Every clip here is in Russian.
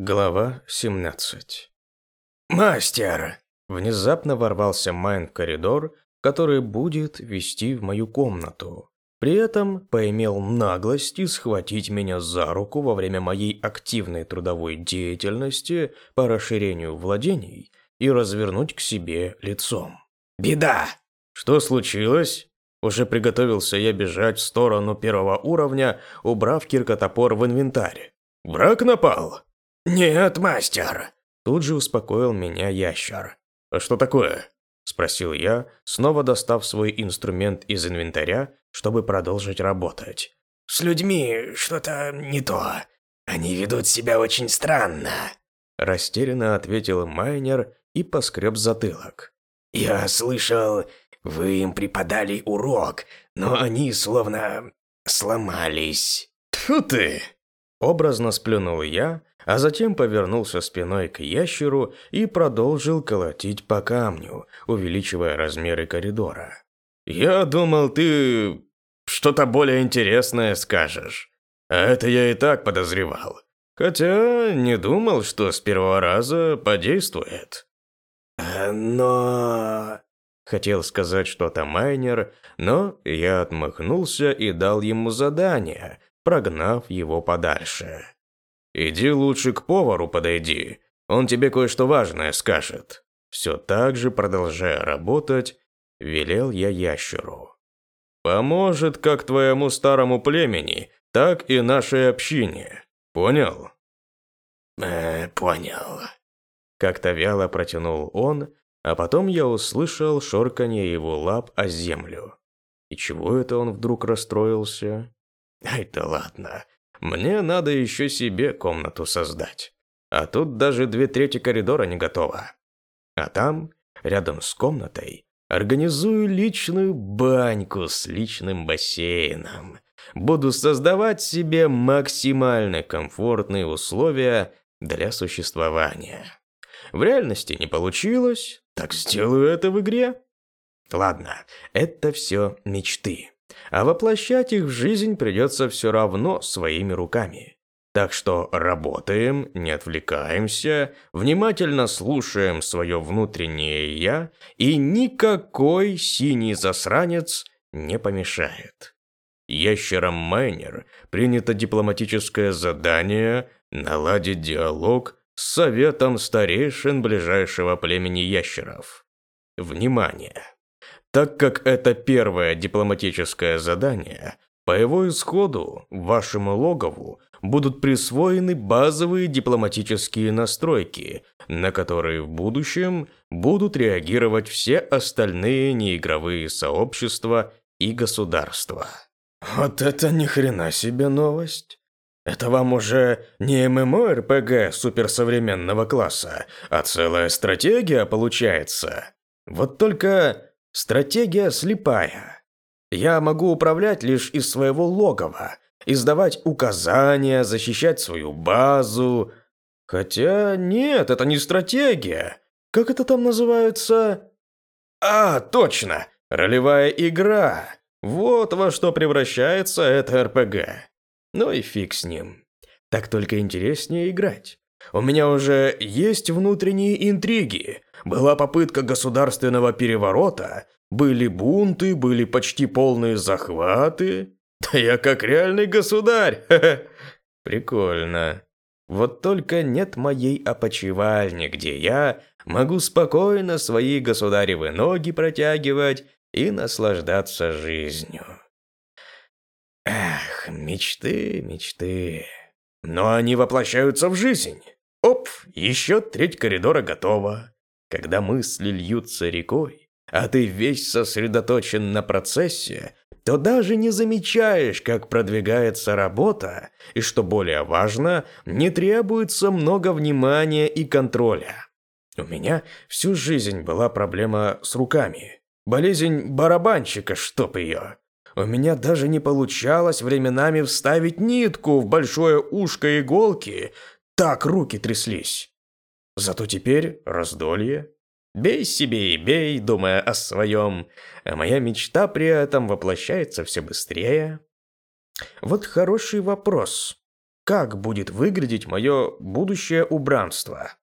Глава 17 «Мастер!» Внезапно ворвался Майн в коридор, который будет вести в мою комнату. При этом поимел наглости схватить меня за руку во время моей активной трудовой деятельности по расширению владений и развернуть к себе лицом. «Беда!» «Что случилось?» Уже приготовился я бежать в сторону первого уровня, убрав киркотопор в инвентарь. «Враг напал?» «Нет, мастер!» Тут же успокоил меня ящер. «А что такое?» Спросил я, снова достав свой инструмент из инвентаря, чтобы продолжить работать. «С людьми что-то не то. Они ведут себя очень странно», Растерянно ответил майнер и поскреб затылок. «Я слышал, вы им преподали урок, но они словно сломались». «Тьфу ты!» Образно сплюнул я, а затем повернулся спиной к ящеру и продолжил колотить по камню, увеличивая размеры коридора. «Я думал, ты что-то более интересное скажешь. А это я и так подозревал. Хотя не думал, что с первого раза подействует». «Э, «Но...» Хотел сказать что-то майнер, но я отмахнулся и дал ему задание, прогнав его подальше. «Иди лучше к повару подойди, он тебе кое-что важное скажет». Все так же, продолжая работать, велел я ящеру. «Поможет как твоему старому племени, так и нашей общине. Понял?» «Э, понял». Как-то вяло протянул он, а потом я услышал шорканье его лап о землю. И чего это он вдруг расстроился? Ай да ладно, мне надо еще себе комнату создать. А тут даже две трети коридора не готово. А там, рядом с комнатой, организую личную баньку с личным бассейном. Буду создавать себе максимально комфортные условия для существования. В реальности не получилось, так сделаю это в игре. Ладно, это все мечты а воплощать их в жизнь придется все равно своими руками. Так что работаем, не отвлекаемся, внимательно слушаем свое внутреннее «я», и никакой синий засранец не помешает. Ящером Майнер принято дипломатическое задание наладить диалог с советом старейшин ближайшего племени ящеров. Внимание! Так как это первое дипломатическое задание, по его исходу вашему логову будут присвоены базовые дипломатические настройки, на которые в будущем будут реагировать все остальные неигровые сообщества и государства. Вот это ни хрена себе новость. Это вам уже не ММО-РПГ суперсовременного класса, а целая стратегия получается. Вот только Стратегия слепая. Я могу управлять лишь из своего логова, издавать указания, защищать свою базу. Хотя нет, это не стратегия. Как это там называется? А, точно, ролевая игра. Вот во что превращается это РПГ. Ну и фиг с ним. Так только интереснее играть. У меня уже есть внутренние интриги, была попытка государственного переворота, были бунты, были почти полные захваты. Да я как реальный государь. Прикольно. Вот только нет моей опочивальни, где я могу спокойно свои государевы ноги протягивать и наслаждаться жизнью. Эх, мечты, мечты. Но они воплощаются в жизнь. Оп, еще треть коридора готова. Когда мысли льются рекой, а ты весь сосредоточен на процессе, то даже не замечаешь, как продвигается работа, и, что более важно, не требуется много внимания и контроля. У меня всю жизнь была проблема с руками. Болезнь барабанщика, чтоб ее. У меня даже не получалось временами вставить нитку в большое ушко иголки, так руки тряслись. Зато теперь раздолье. Бей себе и бей, думая о своем, а моя мечта при этом воплощается все быстрее. Вот хороший вопрос. как будет выглядеть мое будущее убранство.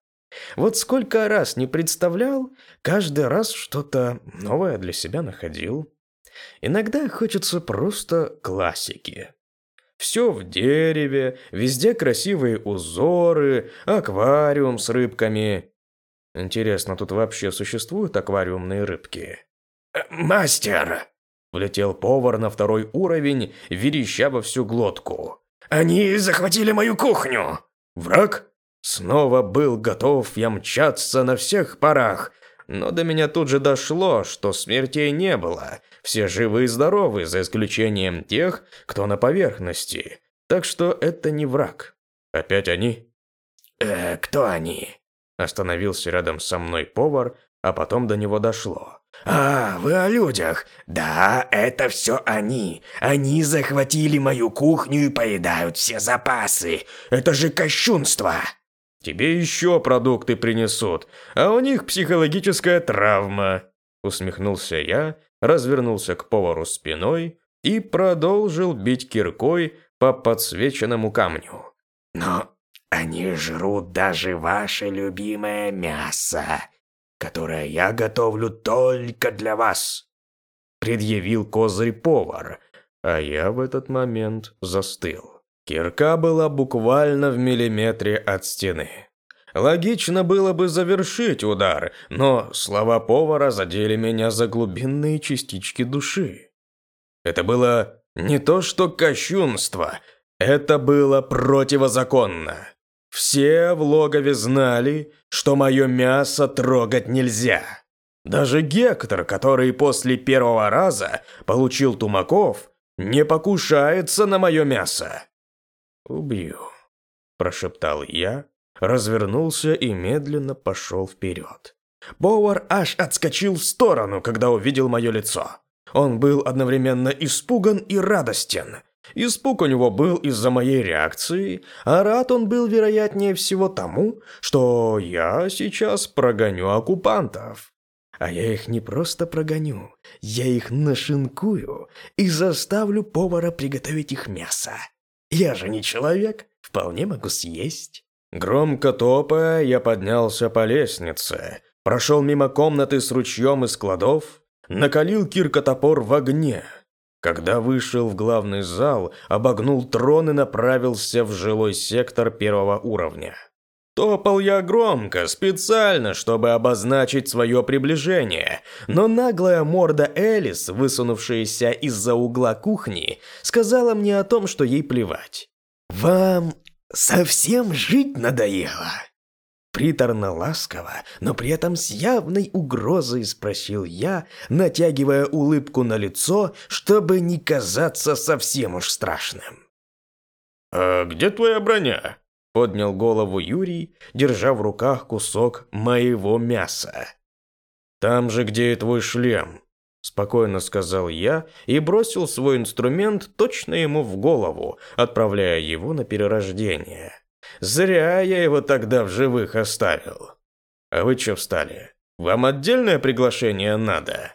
Вот сколько раз не представлял, каждый раз что-то новое для себя находил. Иногда хочется просто классики. Все в дереве, везде красивые узоры, аквариум с рыбками. Интересно, тут вообще существуют аквариумные рыбки? Э, «Мастер!» Влетел повар на второй уровень, вереща во всю глотку. «Они захватили мою кухню!» Враг снова был готов я мчаться на всех парах, но до меня тут же дошло, что смертей не было. Все живы и здоровы, за исключением тех, кто на поверхности. Так что это не враг. Опять они? «Э, кто они?» Остановился рядом со мной повар, а потом до него дошло. «А, вы о людях. Да, это все они. Они захватили мою кухню и поедают все запасы. Это же кощунство!» «Тебе еще продукты принесут, а у них психологическая травма», усмехнулся я, развернулся к повару спиной и продолжил бить киркой по подсвеченному камню. «Но они жрут даже ваше любимое мясо которое я готовлю только для вас», — предъявил козырь повар, а я в этот момент застыл. Кирка была буквально в миллиметре от стены. Логично было бы завершить удар, но слова повара задели меня за глубинные частички души. Это было не то что кощунство, это было противозаконно. Все в логове знали, что мое мясо трогать нельзя. Даже Гектор, который после первого раза получил тумаков, не покушается на мое мясо. «Убью», – прошептал я, развернулся и медленно пошел вперед. Боуэр аж отскочил в сторону, когда увидел мое лицо. Он был одновременно испуган и радостен. Испуг у него был из-за моей реакции, а рад он был, вероятнее всего, тому, что я сейчас прогоню оккупантов. А я их не просто прогоню, я их нашинкую и заставлю повара приготовить их мясо. Я же не человек, вполне могу съесть. Громко топая, я поднялся по лестнице, прошел мимо комнаты с ручьем из складов, накалил киркотопор в огне, когда вышел в главный зал, обогнул трон и направился в жилой сектор первого уровня. Топал я громко, специально, чтобы обозначить свое приближение, но наглая морда Элис, высунувшаяся из-за угла кухни, сказала мне о том, что ей плевать. «Вам совсем жить надоело?» Приторно-ласково, но при этом с явной угрозой спросил я, натягивая улыбку на лицо, чтобы не казаться совсем уж страшным. «А где твоя броня?» – поднял голову Юрий, держа в руках кусок моего мяса. «Там же, где и твой шлем», – спокойно сказал я и бросил свой инструмент точно ему в голову, отправляя его на перерождение. Зря я его тогда в живых оставил. А вы что встали? Вам отдельное приглашение надо?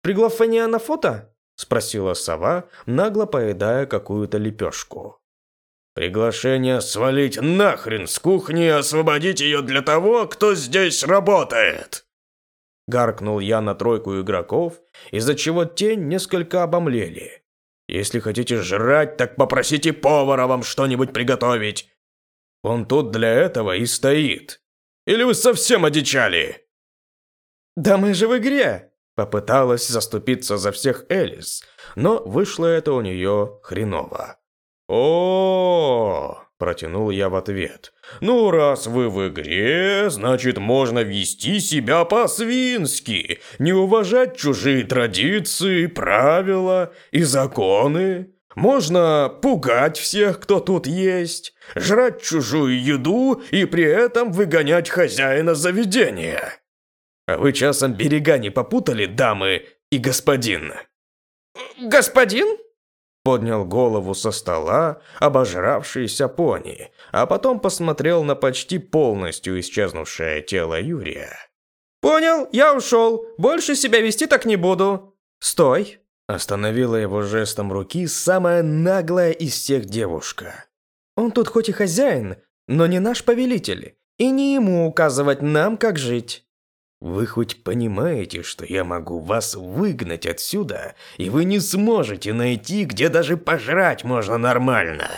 Приглашение на фото? Спросила сова, нагло поедая какую-то лепешку. Приглашение свалить нахрен с кухни и освободить ее для того, кто здесь работает. Гаркнул я на тройку игроков, из-за чего те несколько обомлели. Если хотите жрать, так попросите повара вам что-нибудь приготовить. Он тут для этого и стоит. Или вы совсем одичали?» «Да мы же в игре!» Попыталась заступиться за всех Элис, но вышло это у нее хреново. О, протянул я в ответ. «Ну, раз вы в игре, значит, можно вести себя по-свински, не уважать чужие традиции, правила и законы. Можно пугать всех, кто тут есть, жрать чужую еду и при этом выгонять хозяина заведения. А вы часом берега не попутали, дамы и господин? Господин? Поднял голову со стола обожравшийся пони, а потом посмотрел на почти полностью исчезнувшее тело Юрия. «Понял, я ушел. Больше себя вести так не буду. Стой!» Остановила его жестом руки самая наглая из всех девушка. Он тут хоть и хозяин, но не наш повелитель, и не ему указывать нам, как жить. Вы хоть понимаете, что я могу вас выгнать отсюда, и вы не сможете найти, где даже пожрать можно нормально?»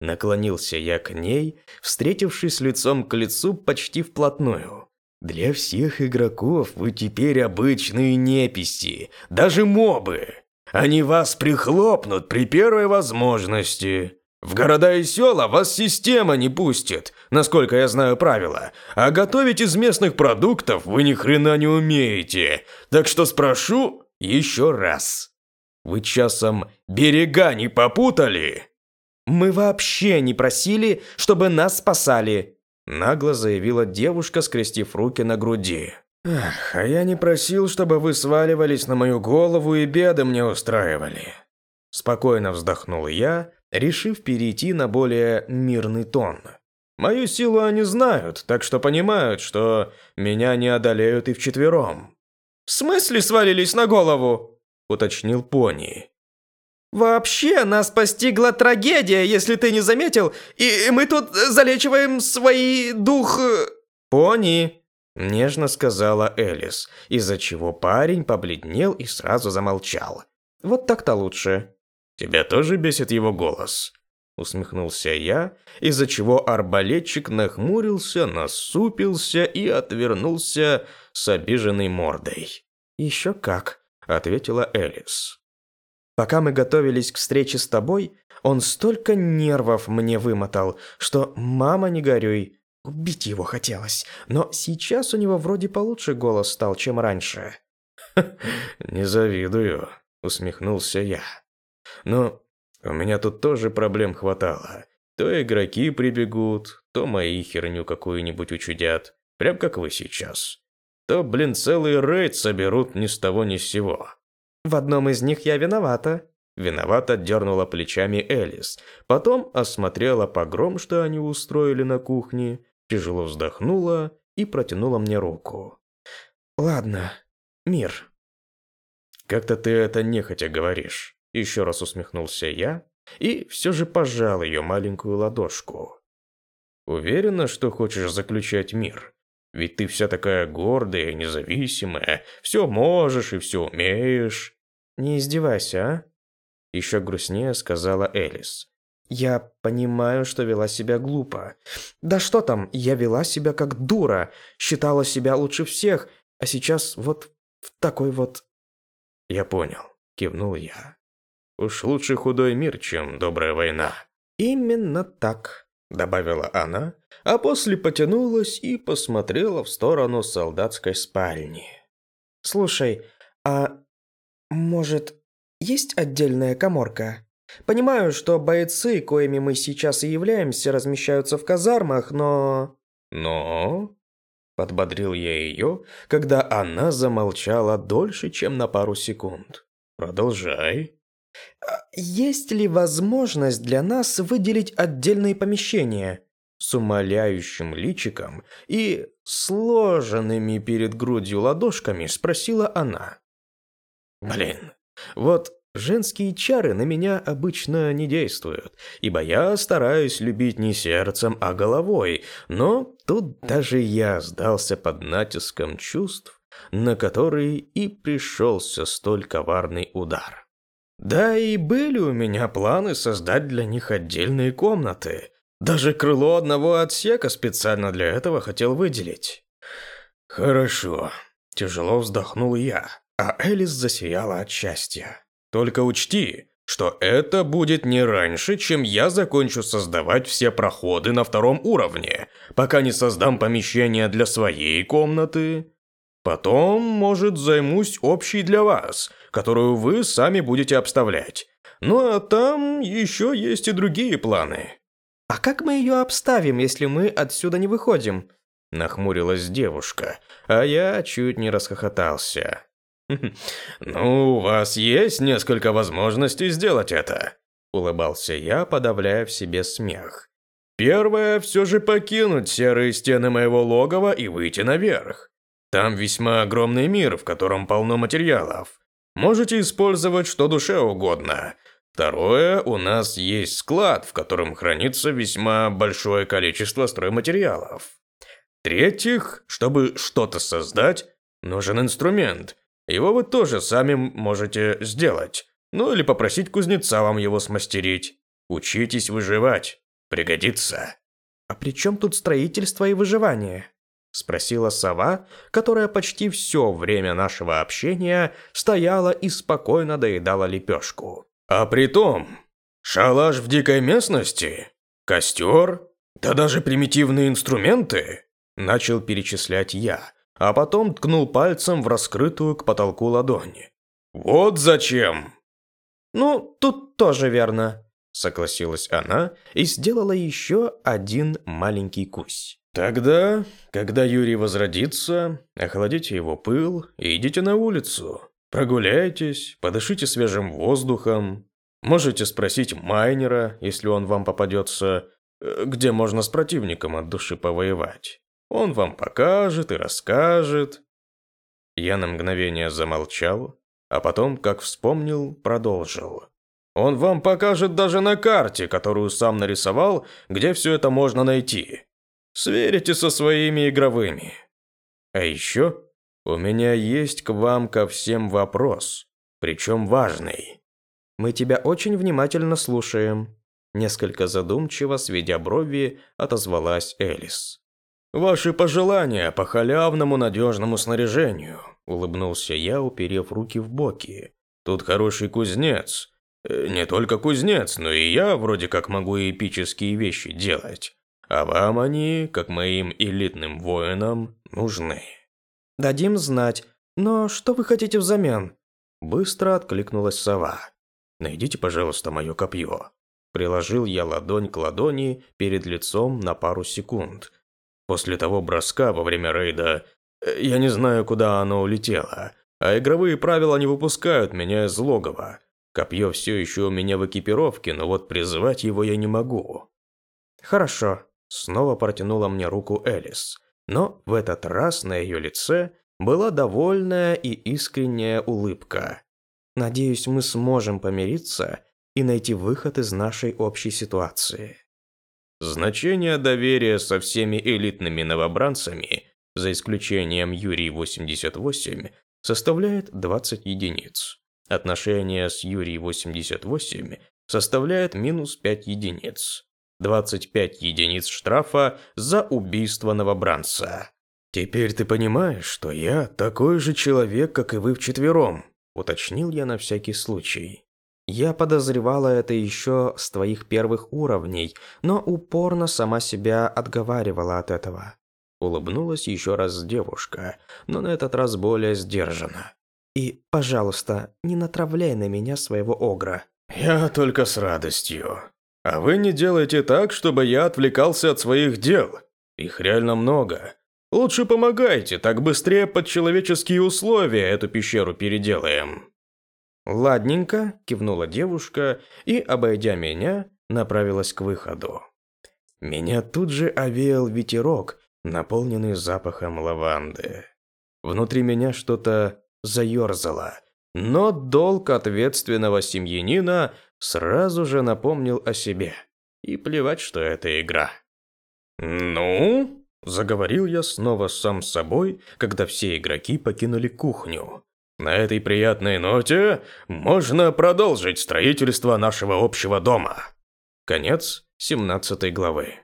Наклонился я к ней, встретившись лицом к лицу почти вплотную. «Для всех игроков вы теперь обычные неписи, даже мобы. Они вас прихлопнут при первой возможности. В города и села вас система не пустит, насколько я знаю правила. А готовить из местных продуктов вы ни хрена не умеете. Так что спрошу еще раз. Вы часом берега не попутали? Мы вообще не просили, чтобы нас спасали, нагло заявила девушка, скрестив руки на груди. Ах, а я не просил, чтобы вы сваливались на мою голову и беды мне устраивали. Спокойно вздохнул я, решив перейти на более мирный тон. Мою силу они знают, так что понимают, что меня не одолеют и вчетвером. «В смысле свалились на голову?» – уточнил Пони. «Вообще нас постигла трагедия, если ты не заметил, и мы тут залечиваем свои дух...» «Пони!» – нежно сказала Элис, из-за чего парень побледнел и сразу замолчал. «Вот так-то лучше». «Тебя тоже бесит его голос?» Усмехнулся я, из-за чего арбалетчик нахмурился, насупился и отвернулся с обиженной мордой. «Еще как», — ответила Элис. «Пока мы готовились к встрече с тобой, он столько нервов мне вымотал, что, мама, не горюй, убить его хотелось. Но сейчас у него вроде получше голос стал, чем раньше». «Не завидую», — усмехнулся я. Но у меня тут тоже проблем хватало. То игроки прибегут, то мои херню какую-нибудь учудят. Прям как вы сейчас. То, блин, целый рейд соберут ни с того ни с сего. В одном из них я виновата. Виновато дернула плечами Элис. Потом осмотрела погром, что они устроили на кухне, тяжело вздохнула и протянула мне руку. «Ладно, мир». «Как-то ты это нехотя говоришь». Еще раз усмехнулся я и все же пожал ее маленькую ладошку. Уверена, что хочешь заключать мир? Ведь ты вся такая гордая, независимая, все можешь и все умеешь. Не издевайся, а? Еще грустнее сказала Элис. Я понимаю, что вела себя глупо. Да что там, я вела себя как дура, считала себя лучше всех, а сейчас вот в такой вот... Я понял, кивнул я. Уж лучше худой мир, чем добрая война. Именно так, добавила она, а после потянулась и посмотрела в сторону солдатской спальни. Слушай, а может, есть отдельная коморка? Понимаю, что бойцы, коими мы сейчас и являемся, размещаются в казармах, но... Но... Подбодрил я ее, когда она замолчала дольше, чем на пару секунд. Продолжай. А есть ли возможность для нас выделить отдельные помещения? С умоляющим личиком и сложенными перед грудью ладошками спросила она. Блин, вот женские чары на меня обычно не действуют, ибо я стараюсь любить не сердцем, а головой, но тут даже я сдался под натиском чувств, на которые и пришелся столь коварный удар. Да и были у меня планы создать для них отдельные комнаты. Даже крыло одного отсека специально для этого хотел выделить. Хорошо. Тяжело вздохнул я, а Элис засияла от счастья. Только учти, что это будет не раньше, чем я закончу создавать все проходы на втором уровне, пока не создам помещение для своей комнаты. Потом, может, займусь общей для вас, которую вы сами будете обставлять. Ну а там еще есть и другие планы». «А как мы ее обставим, если мы отсюда не выходим?» Нахмурилась девушка, а я чуть не расхохотался. «Ну, у вас есть несколько возможностей сделать это», – улыбался я, подавляя в себе смех. «Первое – все же покинуть серые стены моего логова и выйти наверх. Там весьма огромный мир, в котором полно материалов. Можете использовать что душе угодно. Второе, у нас есть склад, в котором хранится весьма большое количество стройматериалов. В-третьих, чтобы что-то создать, нужен инструмент. Его вы тоже сами можете сделать. Ну или попросить кузнеца вам его смастерить. Учитесь выживать. Пригодится. «А при чем тут строительство и выживание?» – спросила сова, которая почти все время нашего общения стояла и спокойно доедала лепешку. «А при том, шалаш в дикой местности, костер, да даже примитивные инструменты», – начал перечислять я, а потом ткнул пальцем в раскрытую к потолку ладони. «Вот зачем!» «Ну, тут тоже верно», согласилась она и сделала еще один маленький кусь. Тогда, когда Юрий возродится, охладите его пыл и идите на улицу. Прогуляйтесь, подышите свежим воздухом. Можете спросить майнера, если он вам попадется, э, где можно с противником от души повоевать. Он вам покажет и расскажет. Я на мгновение замолчал, а потом, как вспомнил, продолжил. Он вам покажет даже на карте, которую сам нарисовал, где все это можно найти. Сверите со своими игровыми. А еще у меня есть к вам ко всем вопрос, причем важный. Мы тебя очень внимательно слушаем. Несколько задумчиво, сведя брови, отозвалась Элис. «Ваши пожелания по халявному надежному снаряжению», – улыбнулся я, уперев руки в боки. «Тут хороший кузнец, Э, не только кузнец, но и я вроде как могу эпические вещи делать. А вам они, как моим элитным воинам, нужны. Дадим знать. Но что вы хотите взамен? Быстро откликнулась сова. Найдите, пожалуйста, мое копье. Приложил я ладонь к ладони перед лицом на пару секунд. После того броска во время рейда э, я не знаю, куда оно улетело, а игровые правила не выпускают меня из логова. Копье все еще у меня в экипировке, но вот призывать его я не могу. Хорошо. Снова протянула мне руку Элис. Но в этот раз на ее лице была довольная и искренняя улыбка. Надеюсь, мы сможем помириться и найти выход из нашей общей ситуации. Значение доверия со всеми элитными новобранцами, за исключением Юрий 88, составляет 20 единиц. Отношение с Юрий 88 составляет минус 5 единиц. 25 единиц штрафа за убийство новобранца. «Теперь ты понимаешь, что я такой же человек, как и вы вчетвером», уточнил я на всякий случай. Я подозревала это еще с твоих первых уровней, но упорно сама себя отговаривала от этого. Улыбнулась еще раз девушка, но на этот раз более сдержанно. И, пожалуйста, не натравляй на меня своего огра. Я только с радостью. А вы не делайте так, чтобы я отвлекался от своих дел. Их реально много. Лучше помогайте, так быстрее под человеческие условия эту пещеру переделаем. Ладненько, кивнула девушка и, обойдя меня, направилась к выходу. Меня тут же овеял ветерок, наполненный запахом лаванды. Внутри меня что-то заерзала. Но долг ответственного семьянина сразу же напомнил о себе. И плевать, что это игра. «Ну?» – заговорил я снова сам с собой, когда все игроки покинули кухню. «На этой приятной ноте можно продолжить строительство нашего общего дома». Конец 17 главы.